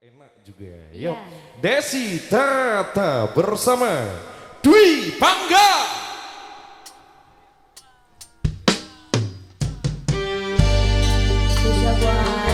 Enak juga. Ya. Iya. Yuk. Yeah. Desi Tata bersama Dwi Pangga. Bisa buat.